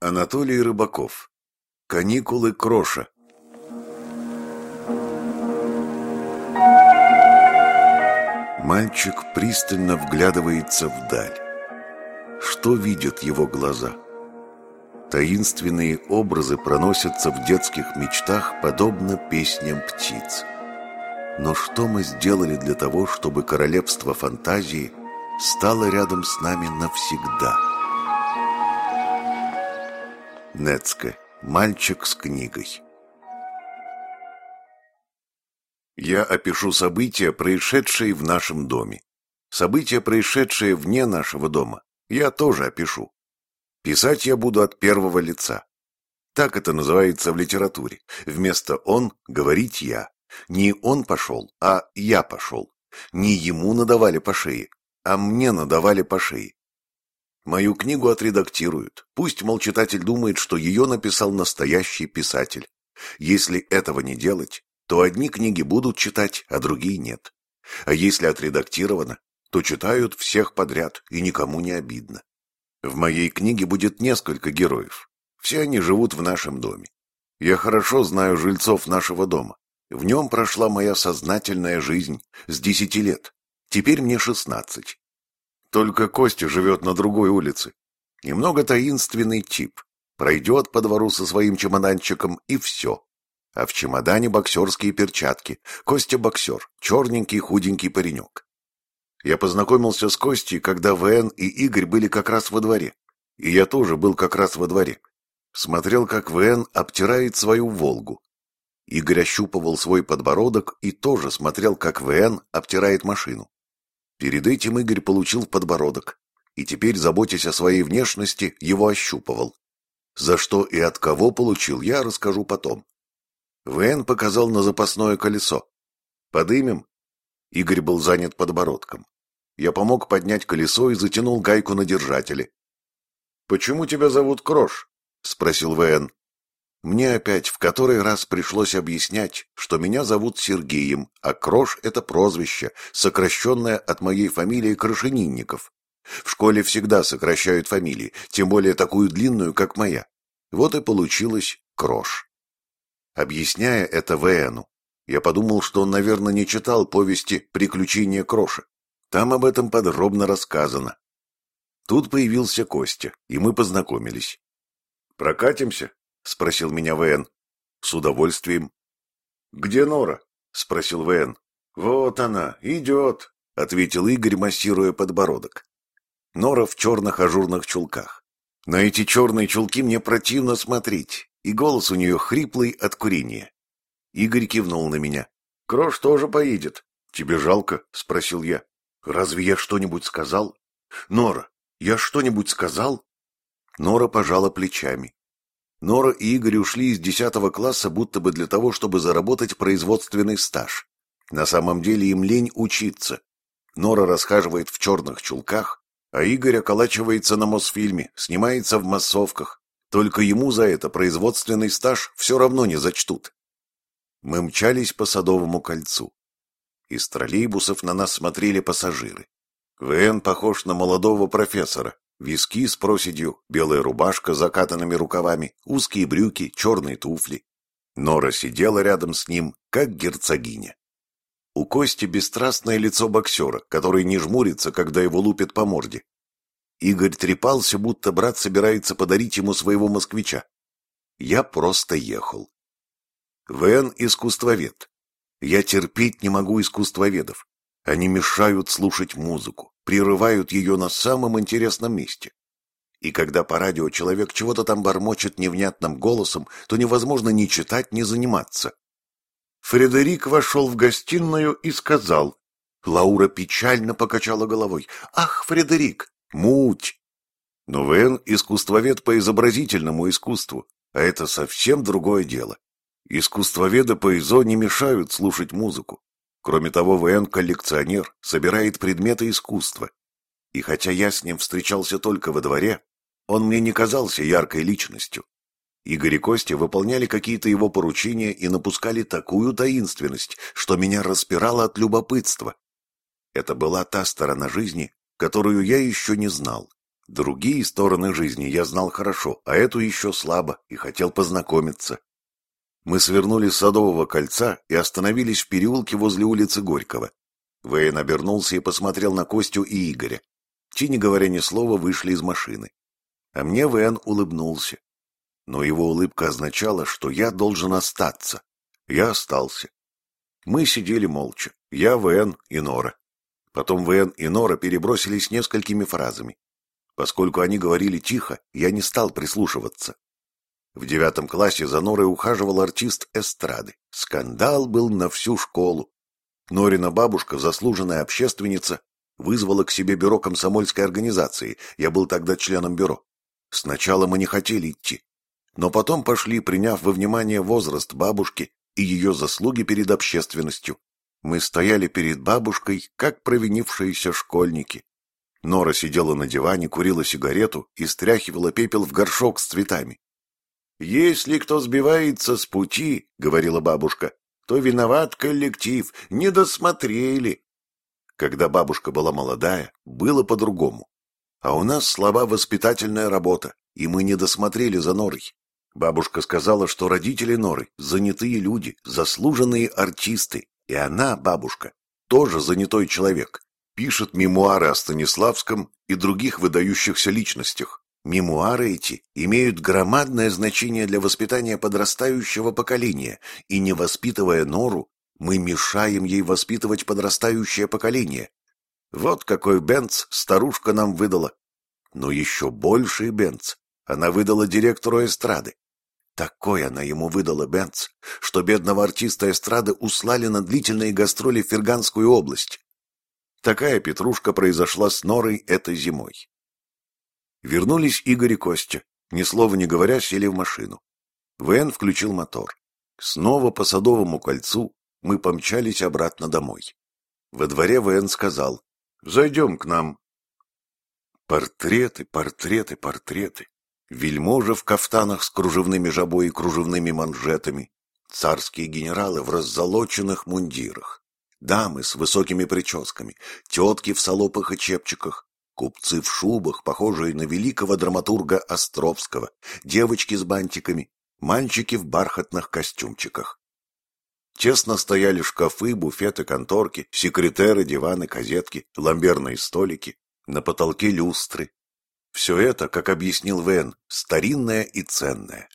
Анатолий Рыбаков. Каникулы Кроша. Мальчик пристально вглядывается вдаль. Что видят его глаза? Таинственные образы проносятся в детских мечтах, подобно песням птиц. Но что мы сделали для того, чтобы королевство фантазии стало рядом с нами навсегда? Нецке. Мальчик с книгой. Я опишу события, происшедшие в нашем доме. События, происшедшие вне нашего дома, я тоже опишу. Писать я буду от первого лица. Так это называется в литературе. Вместо «он» говорить «я». Не он пошел, а я пошел. Не ему надавали по шее, а мне надавали по шее. Мою книгу отредактируют. Пусть, мол, читатель думает, что ее написал настоящий писатель. Если этого не делать, то одни книги будут читать, а другие нет. А если отредактировано, то читают всех подряд, и никому не обидно. В моей книге будет несколько героев. Все они живут в нашем доме. Я хорошо знаю жильцов нашего дома. В нем прошла моя сознательная жизнь с десяти лет. Теперь мне шестнадцать. Только Костя живет на другой улице. Немного таинственный тип. Пройдет по двору со своим чемоданчиком и все. А в чемодане боксерские перчатки. Костя боксер, черненький худенький паренек. Я познакомился с Костей, когда ВН и Игорь были как раз во дворе. И я тоже был как раз во дворе. Смотрел, как ВН обтирает свою «Волгу». Игорь ощупывал свой подбородок и тоже смотрел, как ВН обтирает машину. Перед этим Игорь получил подбородок, и теперь, заботясь о своей внешности, его ощупывал. За что и от кого получил, я расскажу потом. ВН показал на запасное колесо. «Подымем?» Игорь был занят подбородком. Я помог поднять колесо и затянул гайку на держателе. «Почему тебя зовут Крош?» — спросил ВН. Мне опять в который раз пришлось объяснять, что меня зовут Сергеем, а Крош — это прозвище, сокращенное от моей фамилии Крашенинников. В школе всегда сокращают фамилии, тем более такую длинную, как моя. Вот и получилось Крош. Объясняя это Вэну, я подумал, что он, наверное, не читал повести «Приключения Кроша». Там об этом подробно рассказано. Тут появился Костя, и мы познакомились. «Прокатимся?» — спросил меня ВН. «С удовольствием». «Где Нора?» — спросил ВН. «Вот она, идет», — ответил Игорь, массируя подбородок. Нора в черных ажурных чулках. На эти черные чулки мне противно смотреть, и голос у нее хриплый от курения. Игорь кивнул на меня. «Крош тоже поедет». «Тебе жалко?» — спросил я. «Разве я что-нибудь сказал?» «Нора, я что-нибудь сказал?» Нора пожала плечами. Нора и Игорь ушли из десятого класса будто бы для того, чтобы заработать производственный стаж. На самом деле им лень учиться. Нора расхаживает в черных чулках, а Игорь околачивается на Мосфильме, снимается в массовках. Только ему за это производственный стаж все равно не зачтут. Мы мчались по Садовому кольцу. Из троллейбусов на нас смотрели пассажиры. ВН похож на молодого профессора, Виски с проседью, белая рубашка с закатанными рукавами, узкие брюки, черные туфли. Нора сидела рядом с ним, как герцогиня. У Кости бесстрастное лицо боксера, который не жмурится, когда его лупят по морде. Игорь трепался, будто брат собирается подарить ему своего москвича. Я просто ехал. Вен – искусствовед. Я терпеть не могу искусствоведов. Они мешают слушать музыку, прерывают ее на самом интересном месте. И когда по радио человек чего-то там бормочет невнятным голосом, то невозможно ни читать, ни заниматься. Фредерик вошел в гостиную и сказал. Лаура печально покачала головой. «Ах, Фредерик, муть!» Но Вен — искусствовед по изобразительному искусству, а это совсем другое дело. Искусствоведы по ИЗО не мешают слушать музыку. Кроме того, ВН коллекционер, собирает предметы искусства. И хотя я с ним встречался только во дворе, он мне не казался яркой личностью. Игорь и Костя выполняли какие-то его поручения и напускали такую таинственность, что меня распирало от любопытства. Это была та сторона жизни, которую я еще не знал. Другие стороны жизни я знал хорошо, а эту еще слабо и хотел познакомиться. Мы свернули с Садового кольца и остановились в переулке возле улицы Горького. Вейн обернулся и посмотрел на Костю и Игоря. Те, не говоря ни слова, вышли из машины. А мне Вейн улыбнулся. Но его улыбка означала, что я должен остаться. Я остался. Мы сидели молча. Я, Вен и Нора. Потом Вен и Нора перебросились несколькими фразами. Поскольку они говорили тихо, я не стал прислушиваться. В девятом классе за Норой ухаживал артист эстрады. Скандал был на всю школу. Норина бабушка, заслуженная общественница, вызвала к себе бюро комсомольской организации. Я был тогда членом бюро. Сначала мы не хотели идти. Но потом пошли, приняв во внимание возраст бабушки и ее заслуги перед общественностью. Мы стояли перед бабушкой, как провинившиеся школьники. Нора сидела на диване, курила сигарету и стряхивала пепел в горшок с цветами. «Если кто сбивается с пути, — говорила бабушка, — то виноват коллектив, не досмотрели». Когда бабушка была молодая, было по-другому. А у нас слаба воспитательная работа, и мы не досмотрели за Норой. Бабушка сказала, что родители Норы – занятые люди, заслуженные артисты, и она, бабушка, тоже занятой человек пишет мемуары о Станиславском и других выдающихся личностях. Мемуары эти имеют громадное значение для воспитания подрастающего поколения, и не воспитывая Нору, мы мешаем ей воспитывать подрастающее поколение. Вот какой бенц старушка нам выдала. Но еще больший бенц она выдала директору эстрады. Такой она ему выдала бенц, что бедного артиста эстрады услали на длительные гастроли в Ферганскую область. Такая петрушка произошла с Норой этой зимой. Вернулись Игорь и Костя. Ни слова не говоря, сели в машину. Вен включил мотор. Снова по Садовому кольцу мы помчались обратно домой. Во дворе Вен сказал «Зайдем к нам». Портреты, портреты, портреты. Вельможи в кафтанах с кружевными жабой и кружевными манжетами. Царские генералы в раззолоченных мундирах дамы с высокими прическами, тетки в салопах и чепчиках, купцы в шубах, похожие на великого драматурга Островского, девочки с бантиками, мальчики в бархатных костюмчиках. Честно стояли шкафы, буфеты, конторки, секретеры, диваны, козетки, ламберные столики, на потолке люстры. Все это, как объяснил Вен, старинное и ценное.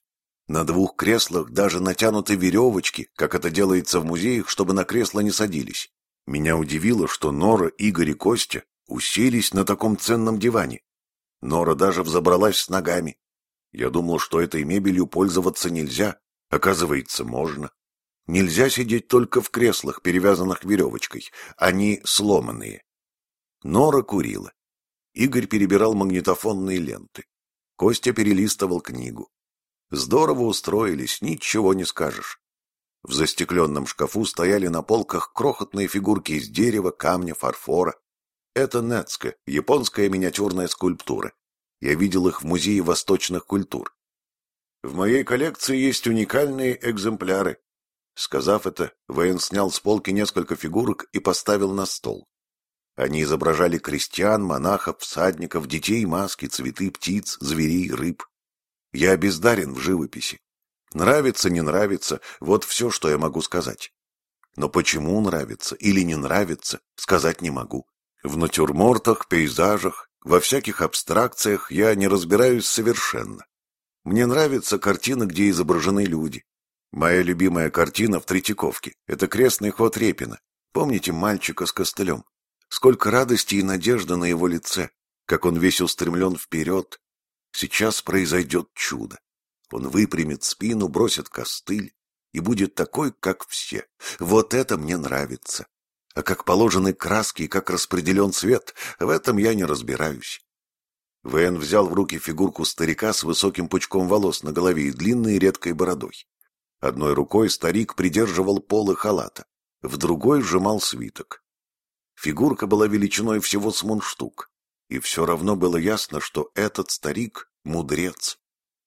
На двух креслах даже натянуты веревочки, как это делается в музеях, чтобы на кресло не садились. Меня удивило, что Нора, Игорь и Костя уселись на таком ценном диване. Нора даже взобралась с ногами. Я думал, что этой мебелью пользоваться нельзя. Оказывается, можно. Нельзя сидеть только в креслах, перевязанных веревочкой. Они сломанные. Нора курила. Игорь перебирал магнитофонные ленты. Костя перелистывал книгу. Здорово устроились, ничего не скажешь. В застекленном шкафу стояли на полках крохотные фигурки из дерева, камня, фарфора. Это Нецка, японская миниатюрная скульптура. Я видел их в Музее восточных культур. В моей коллекции есть уникальные экземпляры. Сказав это, Вейн снял с полки несколько фигурок и поставил на стол. Они изображали крестьян, монахов, всадников, детей, маски, цветы, птиц, зверей, рыб. Я бездарен в живописи. Нравится, не нравится, вот все, что я могу сказать. Но почему нравится или не нравится, сказать не могу. В натюрмортах, пейзажах, во всяких абстракциях я не разбираюсь совершенно. Мне нравится картина, где изображены люди. Моя любимая картина в Третьяковке – это крестный ход Репина. Помните мальчика с костылем? Сколько радости и надежды на его лице, как он весь устремлен вперед, Сейчас произойдет чудо. Он выпрямит спину, бросит костыль и будет такой, как все. Вот это мне нравится. А как положены краски и как распределен цвет, в этом я не разбираюсь. Вэн взял в руки фигурку старика с высоким пучком волос на голове и длинной редкой бородой. Одной рукой старик придерживал полы халата, в другой сжимал свиток. Фигурка была величиной всего с мундштук. И все равно было ясно, что этот старик — мудрец.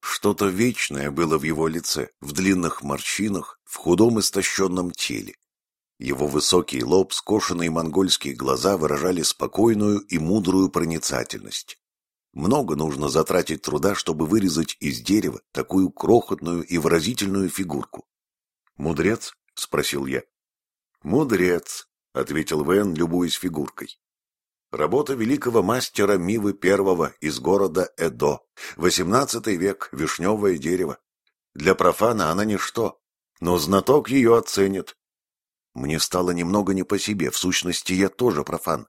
Что-то вечное было в его лице, в длинных морщинах, в худом истощенном теле. Его высокий лоб, скошенные монгольские глаза выражали спокойную и мудрую проницательность. Много нужно затратить труда, чтобы вырезать из дерева такую крохотную и выразительную фигурку. «Мудрец?» — спросил я. «Мудрец», — ответил Вен, любуясь фигуркой. Работа великого мастера Мивы I из города Эдо. XVIII век, вишневое дерево. Для профана она ничто, но знаток ее оценит. Мне стало немного не по себе, в сущности, я тоже профан.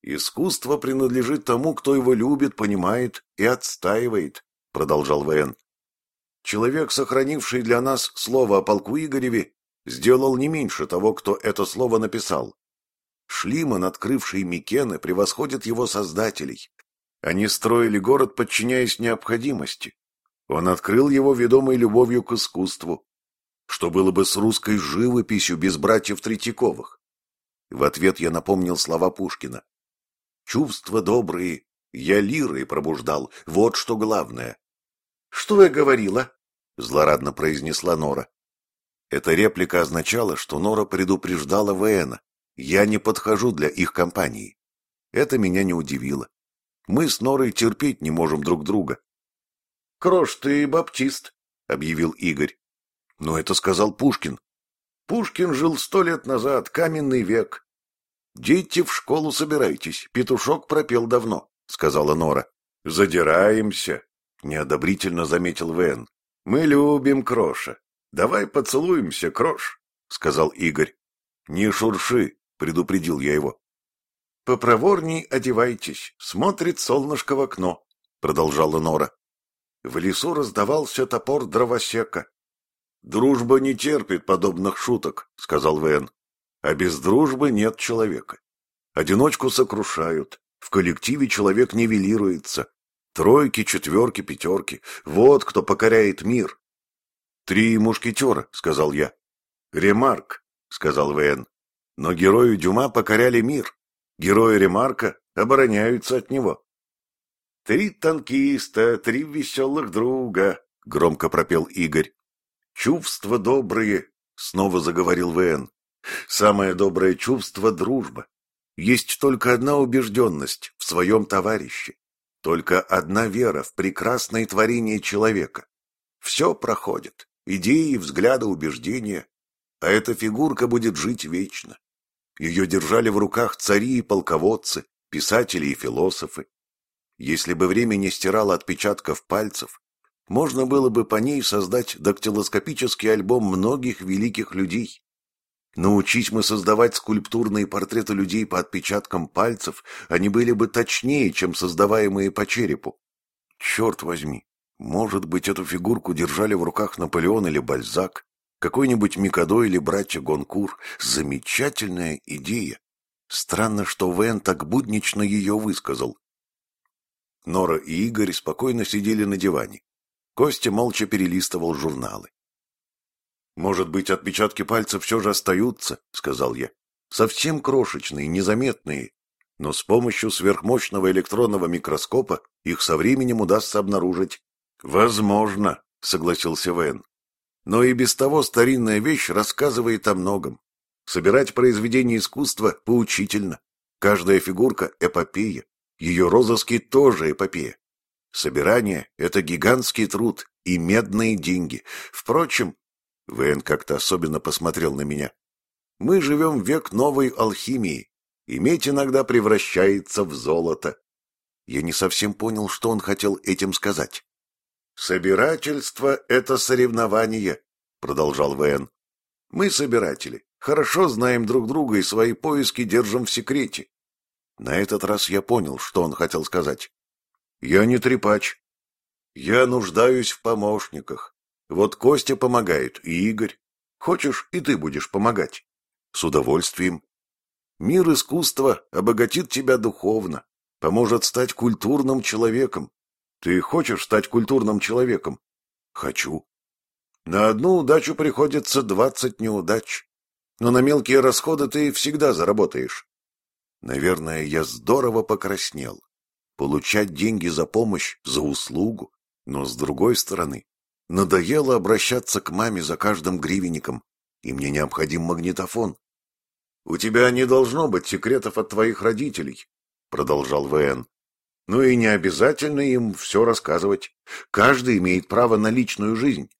«Искусство принадлежит тому, кто его любит, понимает и отстаивает», — продолжал Вен. «Человек, сохранивший для нас слово о полку Игореве, сделал не меньше того, кто это слово написал. Шлиман, открывший Микены, превосходит его создателей. Они строили город, подчиняясь необходимости. Он открыл его ведомой любовью к искусству. Что было бы с русской живописью без братьев Третьяковых? В ответ я напомнил слова Пушкина. Чувства добрые я лирой пробуждал, вот что главное. — Что я говорила? — злорадно произнесла Нора. Эта реплика означала, что Нора предупреждала Вэна. Я не подхожу для их компании. Это меня не удивило. Мы с Норой терпеть не можем друг друга. — Крош, ты баптист, — объявил Игорь. Но это сказал Пушкин. Пушкин жил сто лет назад, каменный век. «Дети, в школу собирайтесь, петушок пропел давно», — сказала Нора. «Задираемся», — неодобрительно заметил Вен. «Мы любим Кроша. Давай поцелуемся, Крош», — сказал Игорь. «Не шурши», — предупредил я его. «Попроворней одевайтесь, смотрит солнышко в окно», — продолжала Нора. В лесу раздавался топор дровосека. «Дружба не терпит подобных шуток», — сказал Вен. А без дружбы нет человека. Одиночку сокрушают, в коллективе человек нивелируется. Тройки, четверки, пятерки — вот кто покоряет мир. «Три мушкетера», — сказал я. «Ремарк», — сказал ВН. «Но герою Дюма покоряли мир. Герои Ремарка обороняются от него». «Три танкиста, три веселых друга», — громко пропел Игорь. «Чувства добрые», — снова заговорил ВН. Самое доброе чувство — дружба. Есть только одна убежденность в своем товарище, только одна вера в прекрасное творение человека. Все проходит, идеи, взгляды, убеждения, а эта фигурка будет жить вечно. Ее держали в руках цари и полководцы, писатели и философы. Если бы время не стирало отпечатков пальцев, можно было бы по ней создать дактилоскопический альбом многих великих людей. Научись мы создавать скульптурные портреты людей по отпечаткам пальцев, они были бы точнее, чем создаваемые по черепу. Черт возьми, может быть, эту фигурку держали в руках Наполеон или Бальзак, какой-нибудь Микадо или братья Гонкур. Замечательная идея. Странно, что Вен так буднично ее высказал. Нора и Игорь спокойно сидели на диване. Костя молча перелистывал журналы. «Может быть, отпечатки пальцев все же остаются», — сказал я. «Совсем крошечные, незаметные. Но с помощью сверхмощного электронного микроскопа их со временем удастся обнаружить». «Возможно», — согласился Вен. «Но и без того старинная вещь рассказывает о многом. Собирать произведения искусства поучительно. Каждая фигурка — эпопея. Ее розыски тоже эпопея. Собирание — это гигантский труд и медные деньги. Впрочем, Вейн как-то особенно посмотрел на меня. «Мы живем в век новой алхимии, и медь иногда превращается в золото». Я не совсем понял, что он хотел этим сказать. «Собирательство — это соревнование», — продолжал Вэн. «Мы, собиратели, хорошо знаем друг друга и свои поиски держим в секрете». На этот раз я понял, что он хотел сказать. «Я не трепач. Я нуждаюсь в помощниках. Вот Костя помогает, и Игорь. Хочешь, и ты будешь помогать. С удовольствием. Мир искусства обогатит тебя духовно, поможет стать культурным человеком. Ты хочешь стать культурным человеком? Хочу. На одну удачу приходится двадцать неудач. Но на мелкие расходы ты всегда заработаешь. Наверное, я здорово покраснел. Получать деньги за помощь, за услугу. Но с другой стороны, Надоело обращаться к маме за каждым гривенником, и мне необходим магнитофон. — У тебя не должно быть секретов от твоих родителей, — продолжал ВН. Ну и не обязательно им все рассказывать. Каждый имеет право на личную жизнь.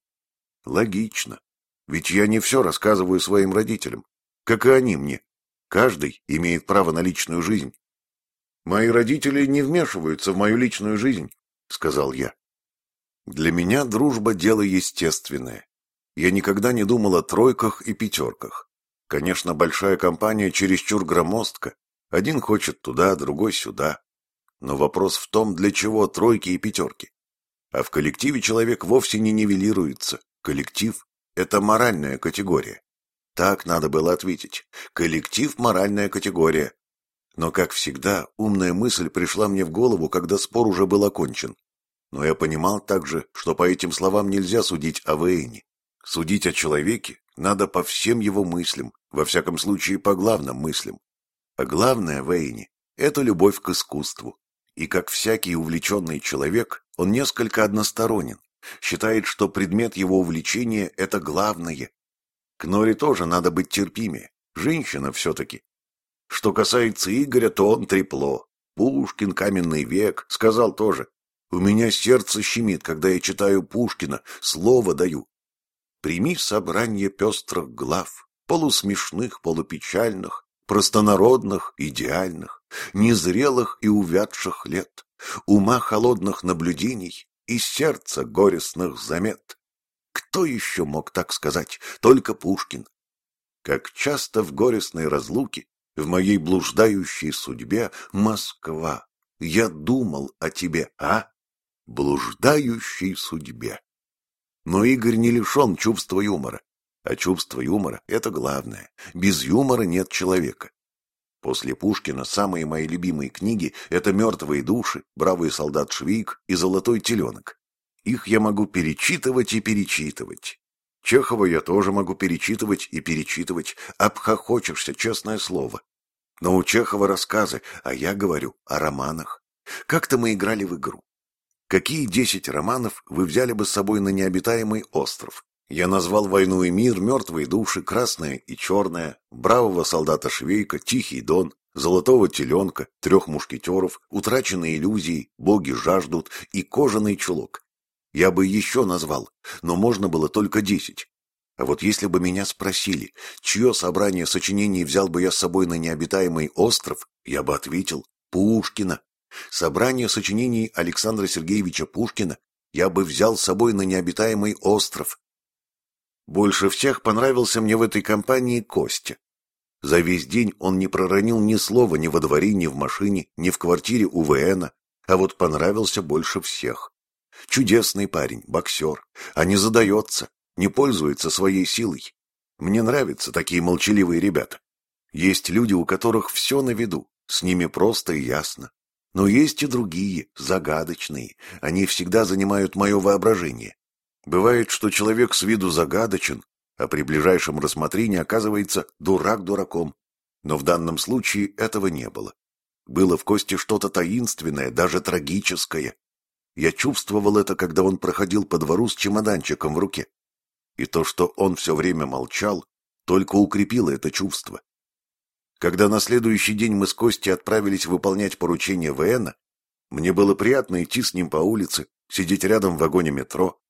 Логично. Ведь я не все рассказываю своим родителям, как и они мне. Каждый имеет право на личную жизнь. Мои родители не вмешиваются в мою личную жизнь, сказал я. Для меня дружба – дело естественное. Я никогда не думал о тройках и пятерках. Конечно, большая компания чересчур громоздка. Один хочет туда, другой сюда. Но вопрос в том, для чего тройки и пятерки. А в коллективе человек вовсе не нивелируется. Коллектив – это моральная категория. Так надо было ответить. Коллектив – моральная категория. Но, как всегда, умная мысль пришла мне в голову, когда спор уже был окончен. Но я понимал также, что по этим словам нельзя судить о Вейне. Судить о человеке надо по всем его мыслям, во всяком случае по главным мыслям. А главное Вейне – это любовь к искусству. И как всякий увлеченный человек, он несколько односторонен, считает, что предмет его увлечения – это главное. К Норе тоже надо быть терпимее, женщина все-таки. Что касается Игоря, то он трепло. Пушкин, каменный век, сказал тоже. У меня сердце щемит, когда я читаю Пушкина, слово даю. Прими собрание пестрых глав, полусмешных, полупечальных, простонародных, идеальных, незрелых и увядших лет, ума холодных наблюдений и сердца горестных замет. Кто еще мог так сказать? Только Пушкин. Как часто в горестной разлуке, в моей блуждающей судьбе, Москва, я думал о тебе, а? Блуждающей судьбе. Но Игорь не лишен чувства юмора. А чувство юмора – это главное. Без юмора нет человека. После Пушкина самые мои любимые книги – это «Мертвые души», «Бравый солдат Швейк» и «Золотой теленок». Их я могу перечитывать и перечитывать. Чехова я тоже могу перечитывать и перечитывать. Обхохочешься, честное слово. Но у Чехова рассказы, а я говорю о романах. Как-то мы играли в игру. Какие десять романов вы взяли бы с собой на необитаемый остров? Я назвал «Войну и мир», «Мертвые души», «Красное и черное», «Бравого солдата Швейка», «Тихий дон», «Золотого теленка», «Трех мушкетеров», «Утраченные иллюзии», «Боги жаждут» и «Кожаный чулок». Я бы еще назвал, но можно было только десять. А вот если бы меня спросили, чье собрание сочинений взял бы я с собой на необитаемый остров, я бы ответил «Пушкина». Собрание сочинений Александра Сергеевича Пушкина я бы взял с собой на необитаемый остров. Больше всех понравился мне в этой компании Костя. За весь день он не проронил ни слова ни во дворе, ни в машине, ни в квартире у ВНа, а вот понравился больше всех. Чудесный парень, боксер, а не задается, не пользуется своей силой. Мне нравятся такие молчаливые ребята. Есть люди, у которых все на виду, с ними просто и ясно. Но есть и другие, загадочные, они всегда занимают мое воображение. Бывает, что человек с виду загадочен, а при ближайшем рассмотрении оказывается дурак дураком. Но в данном случае этого не было. Было в Косте что-то таинственное, даже трагическое. Я чувствовал это, когда он проходил по двору с чемоданчиком в руке. И то, что он все время молчал, только укрепило это чувство. Когда на следующий день мы с Костей отправились выполнять поручение ВНа, мне было приятно идти с ним по улице, сидеть рядом в вагоне метро,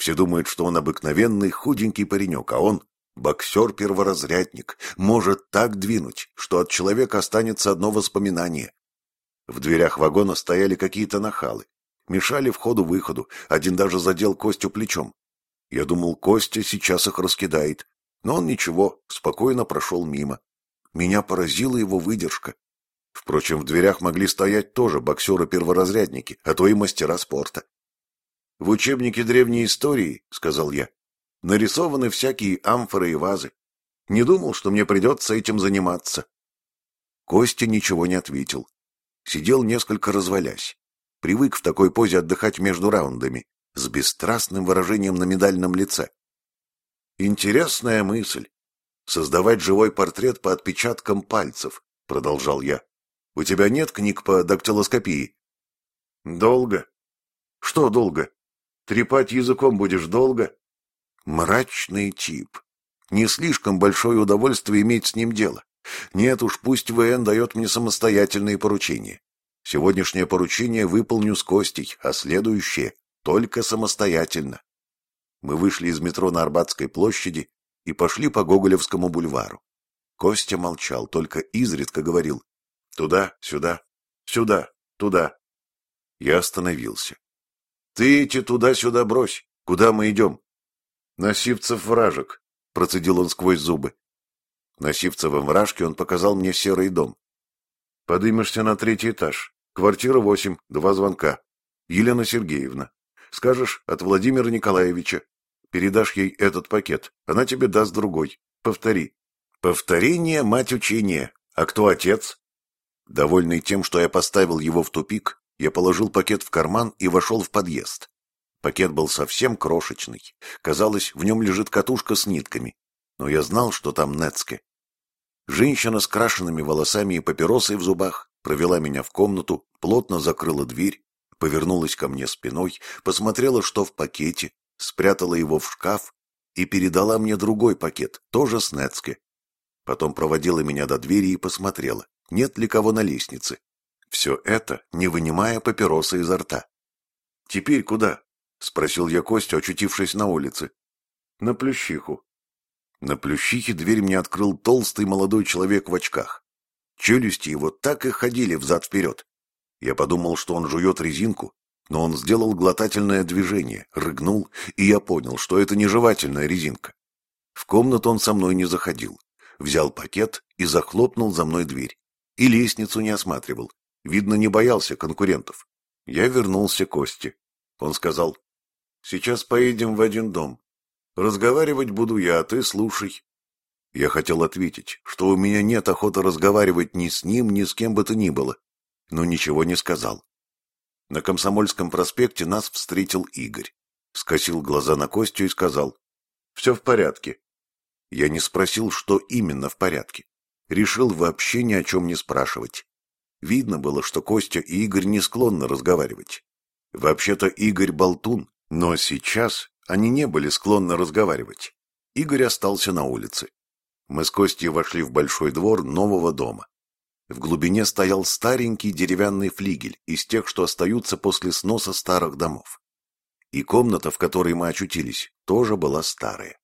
все думают, что он обыкновенный худенький паренек, а он боксер-перворазрядник, может так двинуть, что от человека останется одно воспоминание. В дверях вагона стояли какие-то нахалы, мешали входу-выходу, один даже задел Костю плечом. Я думал, Костя сейчас их раскидает, но он ничего, спокойно прошел мимо. Меня поразила его выдержка. Впрочем, в дверях могли стоять тоже боксеры-перворазрядники, а то и мастера спорта. В учебнике древней истории, — сказал я, — нарисованы всякие амфоры и вазы. Не думал, что мне придется этим заниматься. Костя ничего не ответил. Сидел несколько развалясь. Привык в такой позе отдыхать между раундами, с бесстрастным выражением на медальном лице. Интересная мысль. Создавать живой портрет по отпечаткам пальцев, продолжал я. У тебя нет книг по дактилоскопии? Долго. Что долго? Трепать языком будешь долго? Мрачный тип. Не слишком большое удовольствие иметь с ним дело. Нет уж, пусть ВН дает мне самостоятельные поручения. Сегодняшнее поручение выполню с Костей, а следующее — только самостоятельно. Мы вышли из метро на Арбатской площади и пошли по Гоголевскому бульвару. Костя молчал, только изредка говорил «Туда, сюда, сюда, туда». Я остановился. «Ты эти туда-сюда брось. Куда мы идем?» «На Сивцев вражек», — процедил он сквозь зубы. На Сивцевом вражке он показал мне серый дом. «Подымешься на третий этаж. Квартира восемь, два звонка. Елена Сергеевна. Скажешь от Владимира Николаевича. Передашь ей этот пакет, она тебе даст другой. Повтори. Повторение – мать учения. А кто отец? Довольный тем, что я поставил его в тупик, я положил пакет в карман и вошел в подъезд. Пакет был совсем крошечный. Казалось, в нем лежит катушка с нитками. Но я знал, что там Нецке. Женщина с крашенными волосами и папиросой в зубах провела меня в комнату, плотно закрыла дверь, повернулась ко мне спиной, посмотрела, что в пакете, спрятала его в шкаф и передала мне другой пакет, тоже с Нецке. Потом проводила меня до двери и посмотрела, нет ли кого на лестнице. Все это, не вынимая папиросы изо рта. «Теперь куда?» — спросил я Костю, очутившись на улице. «На Плющиху». На Плющихе дверь мне открыл толстый молодой человек в очках. Челюсти его так и ходили взад-вперед. Я подумал, что он жует резинку, но он сделал глотательное движение, рыгнул, и я понял, что это не жевательная резинка. В комнату он со мной не заходил. Взял пакет и захлопнул за мной дверь. И лестницу не осматривал. Видно, не боялся конкурентов. Я вернулся к Косте. Он сказал, «Сейчас поедем в один дом. Разговаривать буду я, а ты слушай». Я хотел ответить, что у меня нет охоты разговаривать ни с ним, ни с кем бы то ни было, но ничего не сказал. На Комсомольском проспекте нас встретил Игорь. Скосил глаза на Костю и сказал, «Все в порядке». Я не спросил, что именно в порядке. Решил вообще ни о чем не спрашивать. Видно было, что Костя и Игорь не склонны разговаривать. Вообще-то Игорь болтун, но сейчас они не были склонны разговаривать. Игорь остался на улице. Мы с Костей вошли в большой двор нового дома. В глубине стоял старенький деревянный флигель из тех, что остаются после сноса старых домов. И комната, в которой мы очутились, тоже была старая.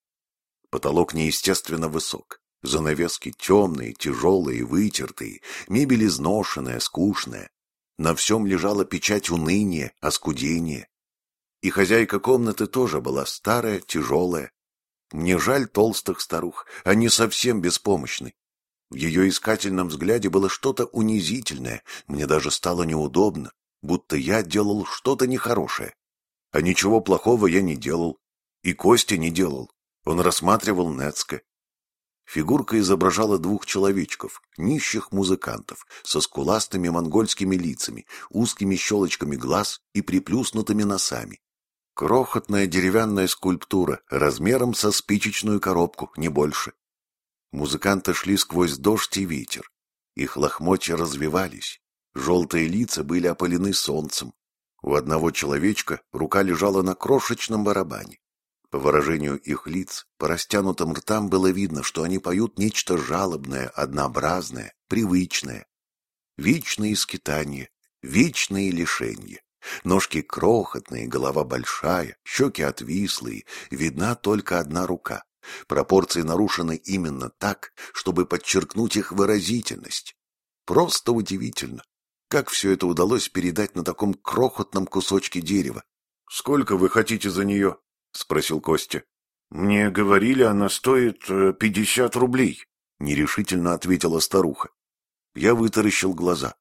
Потолок неестественно высок. Занавески темные, тяжелые, вытертые, мебель изношенная, скучная. На всем лежала печать уныния, оскудения. И хозяйка комнаты тоже была старая, тяжелая. Мне жаль толстых старух, они совсем беспомощны. В ее искательном взгляде было что-то унизительное, мне даже стало неудобно, будто я делал что-то нехорошее. А ничего плохого я не делал. И Костя не делал. Он рассматривал Нецке. Фигурка изображала двух человечков, нищих музыкантов, со скуластыми монгольскими лицами, узкими щелочками глаз и приплюснутыми носами. Крохотная деревянная скульптура, размером со спичечную коробку, не больше. Музыканты шли сквозь дождь и ветер. Их лохмотья развивались. Желтые лица были опалены солнцем. У одного человечка рука лежала на крошечном барабане. По выражению их лиц, по растянутым ртам было видно, что они поют нечто жалобное, однообразное, привычное. Вечные скитания, вечные лишения. Ножки крохотные, голова большая, щеки отвислые, видна только одна рука. Пропорции нарушены именно так, чтобы подчеркнуть их выразительность. Просто удивительно, как все это удалось передать на таком крохотном кусочке дерева. — Сколько вы хотите за нее? — спросил Костя. — Мне говорили, она стоит э, пятьдесят рублей, — нерешительно ответила старуха. Я вытаращил глаза.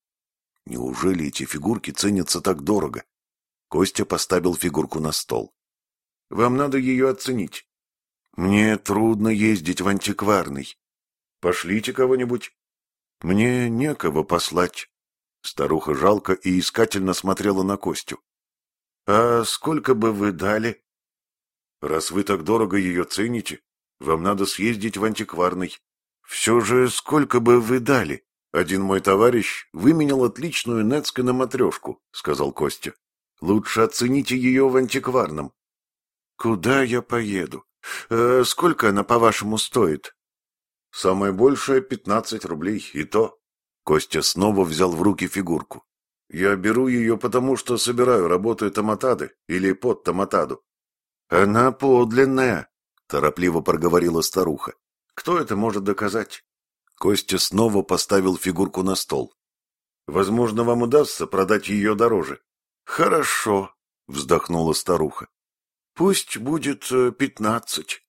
Неужели эти фигурки ценятся так дорого? Костя поставил фигурку на стол. — Вам надо ее оценить. Мне трудно ездить в антикварный. Пошлите кого-нибудь. Мне некого послать. Старуха жалко и искательно смотрела на Костю. А сколько бы вы дали? Раз вы так дорого ее цените, вам надо съездить в антикварный. Все же сколько бы вы дали? Один мой товарищ выменял отличную Нецко на матрешку, сказал Костя. Лучше оцените ее в антикварном. Куда я поеду? Э, сколько она, по-вашему, стоит? Самое большее — пятнадцать рублей, и то. Костя снова взял в руки фигурку. Я беру ее потому, что собираю работу томатады или под томатаду. Она подлинная, торопливо проговорила старуха. Кто это может доказать? Костя снова поставил фигурку на стол. Возможно, вам удастся продать ее дороже. Хорошо, вздохнула старуха. Пусть будет э, пятнадцать.